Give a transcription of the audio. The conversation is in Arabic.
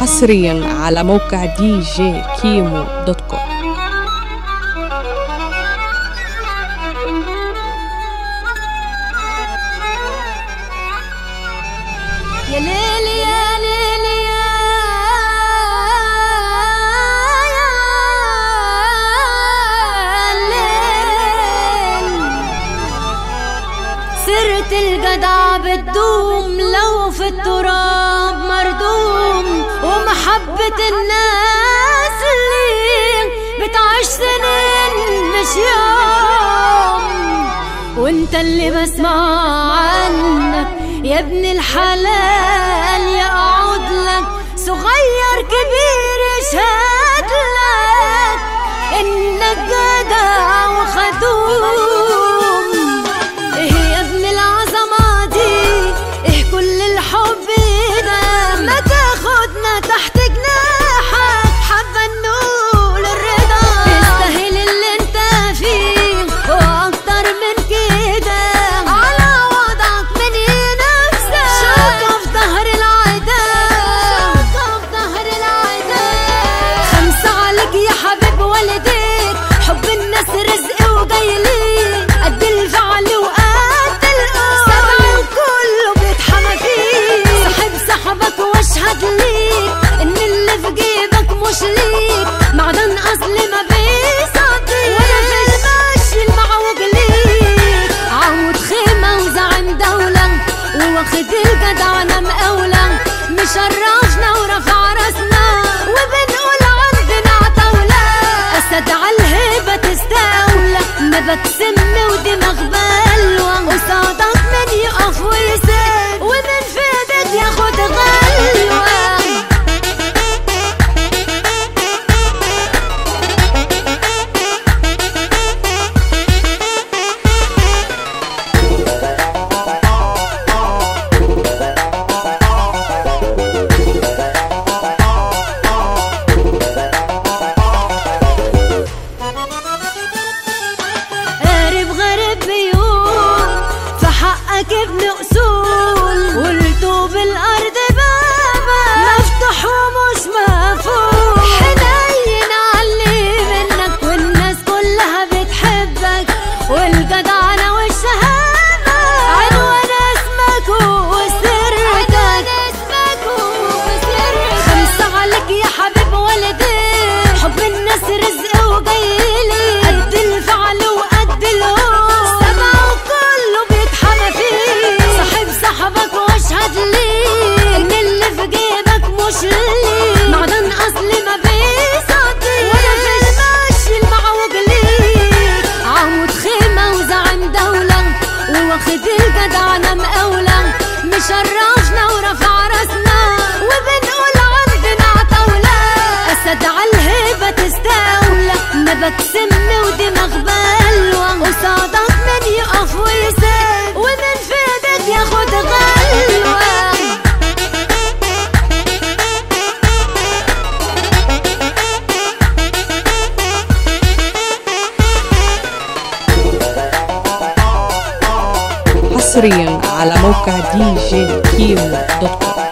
حصريا على موقع دي جي كيمو dot com. يا ليل يا ليل يا ليل سيرة الجدع بتدوم لو في التراب. ومحبة الناس اللي بتعيش سنين مش يوم. وانت اللي بسمع عنك يا ابن الحلال يا اقعد لك صغير كبير يشهد والديك حب الناس رزق وجاي ليك قد الفعل وقد القول سبع وكله بيتحمى فيك. صاحب صاحبك واشهد ليك. إن اللي في جيبك مش ليك. معدن أصل ما بيصدق ولا في المشي المعوج ليك عمود خيمة وزعم دولة. وواخد الجدعنة مقاولة مشرفنا ورفع رأسنا. Sahara. وواخد الجدعنة مقاولة مشرفنا ورفع حصريا على موقع دي جي كيمو دوت كوم